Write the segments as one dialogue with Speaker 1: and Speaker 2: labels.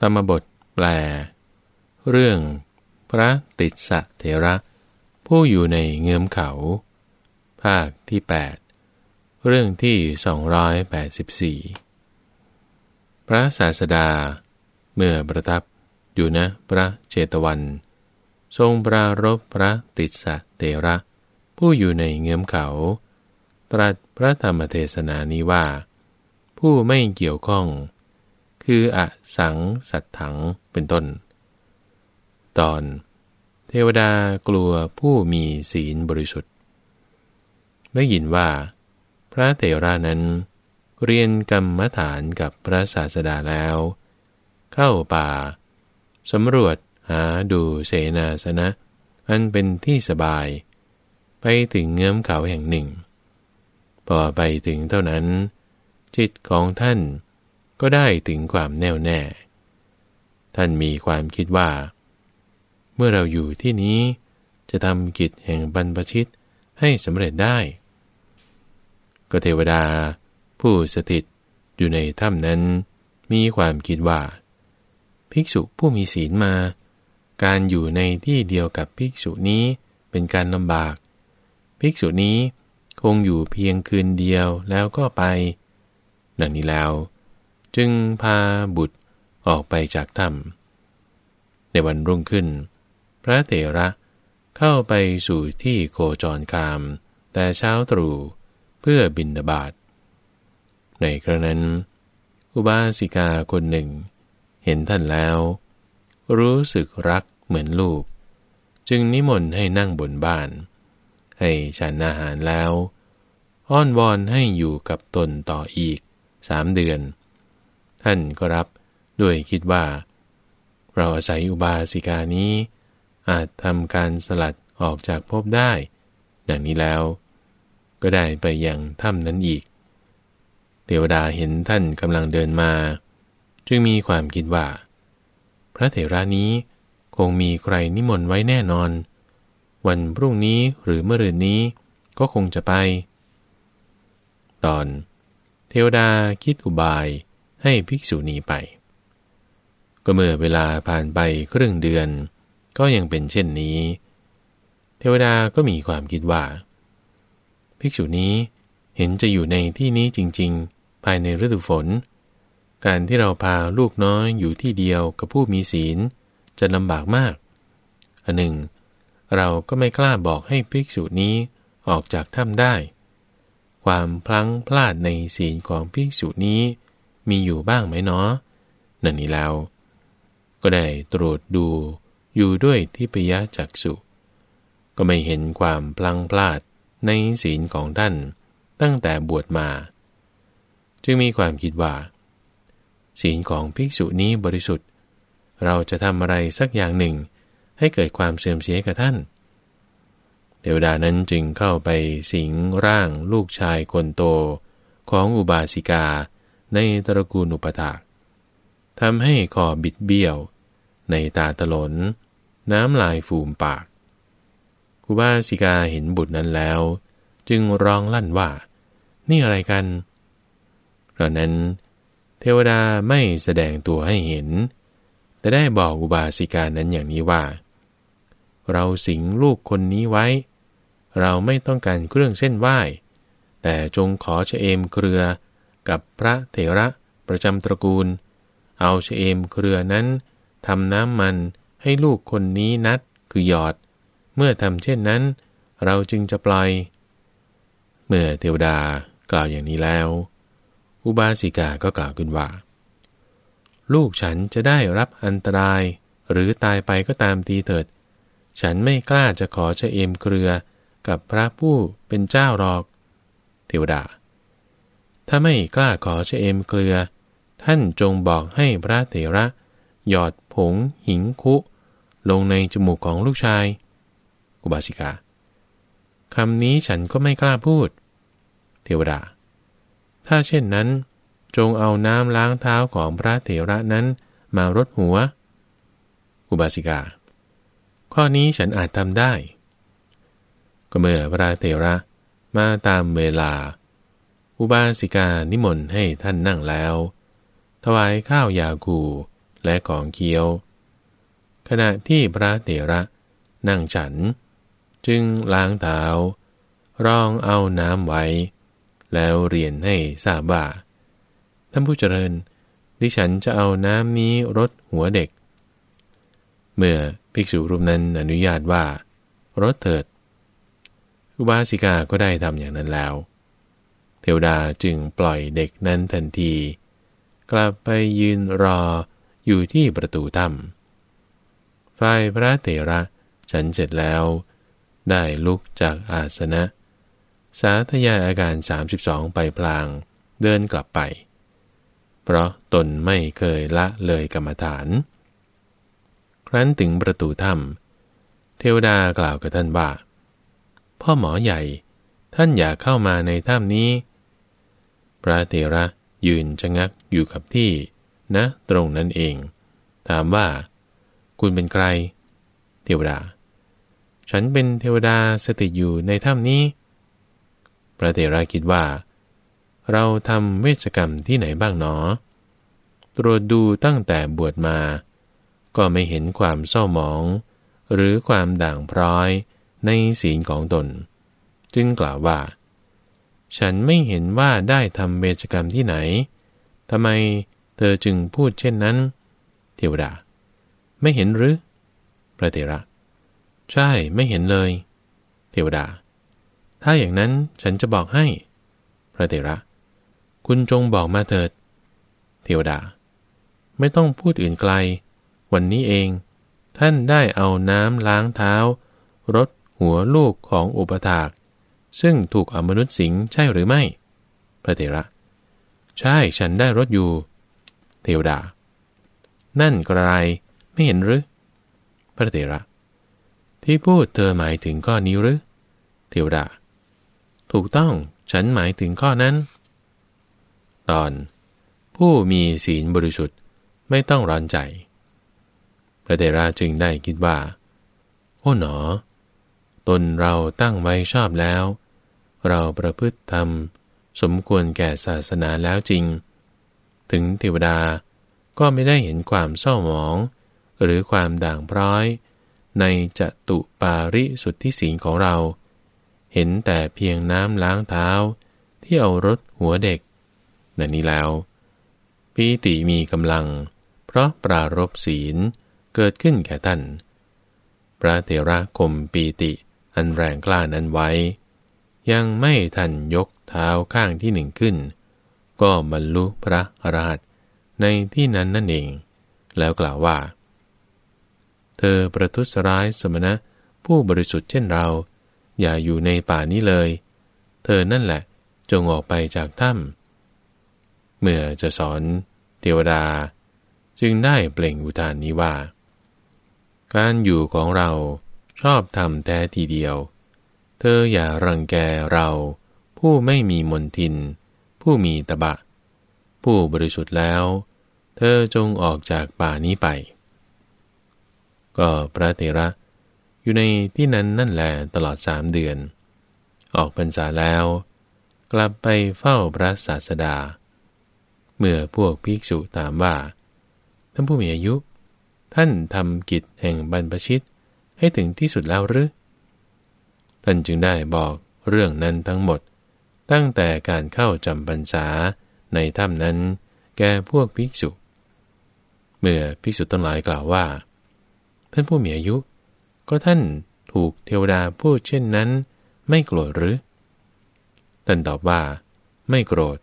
Speaker 1: ธรรมบทแปล เรื่อง พระติสสะเถระ ผู้อยู่ในเงื้อมเขา ภาคที่ 8 เรื่องที่ 284 พระศาสดา เมื่อประทับอยู่นะพระเจตวัน ทรงปรารบพระติสสะเถระ ผู้อยู่ในเงื้อมเขา ตรัสพระธรรมเทศนานี้ว่า ผู้ไม่เกี่ยวข้อง คืออสังสัตถังเป็นต้น ตอน เทวดากลัวผู้มีศีลบริสุทธิ์ได้ยินว่า พระเถระนั้น เรียนกรรมฐานกับพระศาสดาแล้ว เข้าป่าสำรวจหาดูเสนาสนะ อันเป็นที่สบาย ไปถึงเงื้อมเขาแห่งหนึ่ง พอไปถึงเท่านั้น จิตของท่าน ก็ได้ถึงความแน่วแน่ ท่านมีความคิดว่า เมื่อเราอยู่ที่นี้จะทำกิจแห่งบรรพชิตให้สำเร็จได้ ก็เทวดา ผู้สถิตอยู่ในถ้ำนั้น มีความคิดว่า ภิกษุผู้มีศีลมา การอยู่ในที่เดียวกับภิกษุนี้เป็นการลำบาก ภิกษุนี้คงอยู่เพียงคืนเดียวแล้วก็ไป ดังนี้แล้ว จึงพาบุตรออกไปจากถ้ำในวันรุ่งขึ้น พระเถระเข้าไปสู่ที่โคจรคาม แต่เช้าตรู่เพื่อบินบาตในครั้งนั้น อุบาสิกาคนหนึ่ง เห็นท่านแล้ว รู้สึกรักเหมือนลูก จึงนิมนต์ให้นั่งบนบ้าน ให้ฉันอาหารแล้ว อ้อนวอนให้อยู่กับตนต่ออีกสามเดือน ท่านก็รับด้วยคิดว่า เราอาศัยอุบาสิกานี้ อาจทำการสลัดออกจากภพได้ ดังนี้แล้ว ก็ได้ไปยังถ้ำนั้นอีก เทวดาเห็นท่านกำลังเดินมา จึงมีความคิดว่า พระเถระนี้คงมีใครนิมนต์ไว้แน่นอน วันพรุ่งนี้หรือเมื่อรืนนี้ก็คงจะไป ตอน เทวดาคิดอุบาย ให้ภิกษุณีไป ก็เมื่อเวลาผ่านไปครึ่งเดือน ก็ยังเป็นเช่นนี้ เทวดาก็มีความคิดว่า ภิกษุนี้เห็นจะอยู่ในที่นี้จริง ๆ ภายในฤดูฝน การที่เราพาลูกน้อยอยู่ที่เดียวกับผู้มีศีลจะลำบากมาก อันหนึ่ง เราก็ไม่กล้าบอกให้ภิกษุนี้ออกจากถ้ำได้ ความพลั้งพลาดในศีลของภิกษุนี้ มีอยู่บ้างไหมเนาะนั่นนี้แล้ว ก็ได้ตรวจดูอยู่ด้วยที่ปยะจักสุก็ไม่เห็นความพลังพลาดในศีลของท่านตั้งแต่บวชมา จึงมีความคิดว่า ศีลของภิกษุนี้บริสุทธิ์ เราจะทำอะไรสักอย่างหนึ่ง ให้เกิดความเสื่อมเสียกับท่าน เทวดานั้นจึงเข้าไปสิงร่างลูกชายคนโตของอุบาสิกา ในตระกูลอุปถากทำให้คอบิดเบี้ยว ในตาตลน น้ำลายฟูมปากคุบาสิกาเห็นบุตรนั้นแล้ว จึงร้องลั่นว่า นี่อะไรกันเพราะนั้น เทวดาไม่แสดงตัวให้เห็น แต่ได้บอกอุบาสิกานั้นอย่างนี้ว่า เราสิงลูกคนนี้ไว้ เราไม่ต้องการเครื่องเส้นไหว้ แต่จงขอเชเอมเกลือ กับพระเถระประจำตระกูล เอาเชเอมเครือนั้นทำน้ำมันให้ลูกคนนี้นัดคือหยอด เมื่อทำเช่นนั้น เราจึงจะปล่อย เมื่อเทวดากล่าวอย่างนี้แล้ว อุบาสิกาก็กล่าวขึ้นว่า ลูกฉันจะได้รับอันตรายหรือตายไปก็ตามทีเถิด ฉันไม่กล้าจะขอเชเอมเครือกับพระผู้เป็นเจ้าหรอก เทวดา ถ้าไม่กล้าขอเชเอมเกลือ ท่านจงบอกให้พระเถระ หยอดผง หิงคุ ลงในจมูกของลูกชายกุบาสิกาคำนี้ฉันก็ไม่กล้าพูด เทวดา ถ้าเช่นนั้น จงเอาน้ำล้างเท้าของพระเถระนั้นมารดหัว อุบาสิกา ข้อนี้ฉันอาจทำได้ ก็เมื่อพระเถระมาตามเวลา อุบาสิกานิมนต์ให้ท่านนั่งแล้ว ถวายข้าวยากูและของเคี้ยว ขณะที่พระเถระนั่งฉัน จึงล้างเท้ารองเอาน้ำไว้ แล้วเรียนให้ทราบว่าท่านผู้เจริญ ดิฉันจะเอาน้ำนี้รดหัวเด็ก เมื่อภิกษุรูปนั้นอนุญาตว่ารดเถิด อุบาสิกาก็ได้ทำอย่างนั้นแล้ว เทวดาจึงปล่อยเด็กนั้นทันที กลับไปยืนรออยู่ที่ประตูถ้ำฝ่ายพระเถระฉันเสร็จแล้ว ได้ลุกจากอาสนะ สาธยายอาการ 32 ไปพลางเดินกลับไป เพราะตนไม่เคยละเลยกรรมฐาน ครั้นถึงประตูถ้ำเทวดากล่าวกับท่านว่าพ่อหมอใหญ่ท่านอย่าเข้ามาในถ้ำนี้ พระเถระยืนชะงักอยู่กับที่นะตรงนั้นเอง ถามว่า คุณเป็นใคร เทวดา ฉันเป็นเทวดาสถิตอยู่ในถ้ำนี้ พระเถระคิดว่า เราทำเวชกรรมที่ไหนบ้างหนอ ตรวจดูตั้งแต่บวชมา ก็ไม่เห็นความเศร้าหมอง หรือความด่างพร้อยในศีลของตน จึงกล่าวว่า ฉันไม่เห็นว่าได้ทำเวชกรรมที่ไหนทำไมเธอจึงพูดเช่นนั้น เทวดา ไม่เห็นหรือ พระเถระ ใช่ไม่เห็นเลย เทวดา ถ้าอย่างนั้นฉันจะบอกให้ พระเถระ คุณจงบอกมาเถิด เทวดา ไม่ต้องพูดอื่นไกล วันนี้เอง ท่านได้เอาน้ำล้างเท้ารดหัวลูกของอุปถาก ซึ่งถูกอมนุษย์สิงใช่หรือไม่ พระเถระ ใช่ฉันได้รดอยู่ เทวดา นั่นกระไรไม่เห็นหรือ พระเถระ ที่พูดเธอหมายถึงข้อนี้หรือ เทวดา ถูกต้องฉันหมายถึงข้อนั้น ตอน ผู้มีศีลบริสุทธิ์ไม่ต้องร้อนใจ พระเถระจึงได้คิดว่า โอ้หนอ ตนเราตั้งไว้ชอบแล้ว เราประพฤติธรรม สมควรแก่ศาสนาแล้วจริง ถึงเทวดาก็ไม่ได้เห็นความเศร้าหมอง หรือความด่างพร้อย ในจตุปาริสุทธิสีของเรา เห็นแต่เพียงน้ำล้างเท้า ที่เอารถหัวเด็กนั่นนี้แล้วปีติมีกำลัง เพราะปรารบศีลเกิดขึ้นแก่ท่านพระเถระคมปีติ อันแรงกล้านั้นไว้ ยังไม่ทันยกเท้าข้างที่หนึ่งขึ้น ก็บรรลุพระอรหันต์ในที่นั้นนั่นเอง แล้วกล่าวว่า เธอประทุษร้ายสมณะผู้บริสุทธิ์เช่นเรา อย่าอยู่ในป่านี้เลย เธอนั่นแหละจงออกไปจากถ้ำเมื่อจะสอนเทวดา จึงได้เปล่งอุทานนี้ว่า การอยู่ของเรา ชอบทำแท้ทีเดียว เธออย่ารังแกเรา ผู้ไม่มีมนทิน ผู้มีตบะ ผู้บริสุทธิ์แล้ว เธอจงออกจากป่านี้ไป ก็พระเถระ อยู่ในที่นั้นนั่นแหละตลอดสามเดือน ออกพรรษาแล้ว กลับไปเฝ้าพระศาสดา เมื่อพวกภิกษุถามว่าท่านผู้มีอายุ ท่านทำกิจแห่งบรรพชิต ให้ถึงที่สุดแล้วหรือท่านจึงได้บอกเรื่องนั้นทั้งหมด ตั้งแต่การเข้าจำพรรษาในถ้ำนั้น แก่พวกภิกษุ เมื่อภิกษุทั้งหลายกล่าวว่า ท่านผู้มีอายุ ก็ท่านถูกเทวดาพูดเช่นนั้น ไม่โกรธหรือ ท่านตอบว่า ไม่โกรธ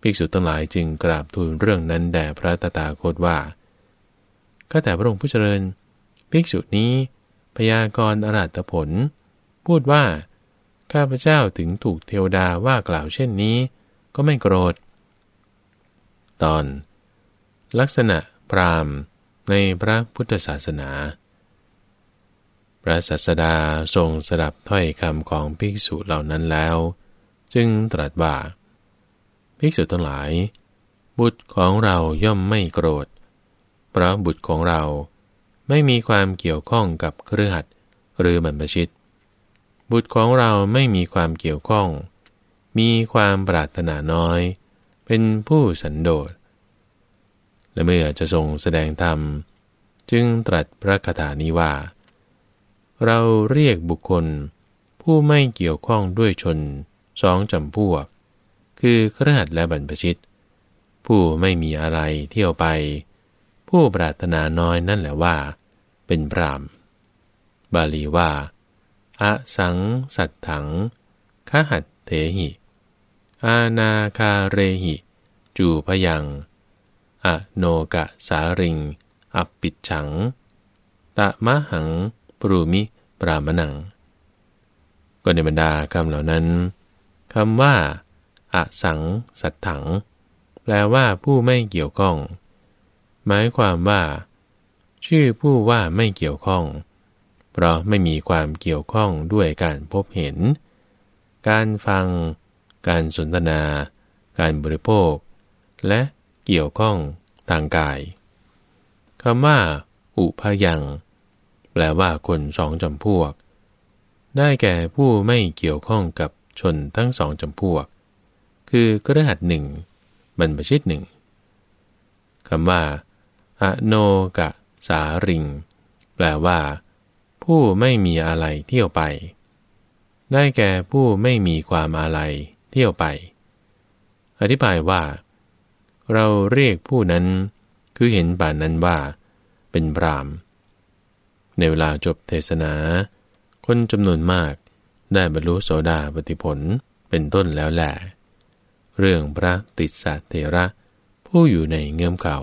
Speaker 1: ภิกษุทั้งหลายจึงกราบทูลเรื่องนั้นแด่พระตถาคตว่าข้าแต่พระองค์ผู้เจริญ ภิกษุนี้ พยากรณ์อรัตผล พูดว่า ข้าพเจ้าถึงถูกเทวดาว่ากล่าวเช่นนี้ ก็ไม่โกรธ ตอน ลักษณะพรามในพระพุทธศาสนา พระศาสดาทรงสดับถ้อยคำของภิกษุเหล่านั้นแล้ว จึงตรัสว่า ภิกษุทั้งหลาย บุตรของเราย่อมไม่โกรธ เพราะบุตรของเรา ไม่มีความเกี่ยวข้องกับเครือขัดหรือบรรพชิต บุตรของเราไม่มีความเกี่ยวข้อง มีความปรารถนาน้อย เป็นผู้สันโดษ และเมื่อจะทรงแสดงธรรม จึงตรัสพระคาถานี้ว่า เราเรียกบุคคล ผู้ไม่เกี่ยวข้องด้วยชนสองจำพวก คือครหัสและบรรพชิต ผู้ไม่มีอะไรเที่ยวไป ผู้ปรารถนาน้อยนั่นแหละว่า เป็นพรามบาลีว่าอะสังสัตถังคหัตเถหิ อาณาคาเรหิ จูพยังอโนกะสาริงอปิดฉัง ตะมะหัง ปรุมิปรามนัง ก็ในบรรดาคำเหล่านั้นคำว่าอะสังสัตถัง แปลว่าผู้ไม่เกี่ยวข้อง หมายความว่า ชื่อผู้ว่าไม่เกี่ยวข้อง เพราะไม่มีความเกี่ยวข้องด้วยการพบเห็น การฟัง การสนทนา การบริโภค และเกี่ยวข้องทางกายคำว่า อุพยัง แปลว่าคนสองจำพวก ได้แก่ผู้ไม่เกี่ยวข้องกับชนทั้งสองจำพวก คือกระหัดหนึ่งบรรพชิตหนึ่งคำว่า อโนกะ สาริง แปลว่า ผู้ไม่มีอะไรเที่ยวไป ได้แก่ผู้ไม่มีความอะไรเที่ยวไป อธิบายว่า เราเรียกผู้นั้น คือเห็นป่านนั้นว่า เป็นพรามในเวลาจบเทศนา คนจำนวนมากได้บรรลุโสดาปฏิผลเป็นต้นแล้วแหละเรื่องพระติสสะเทระ ผู้อยู่ในเงื่อมเขา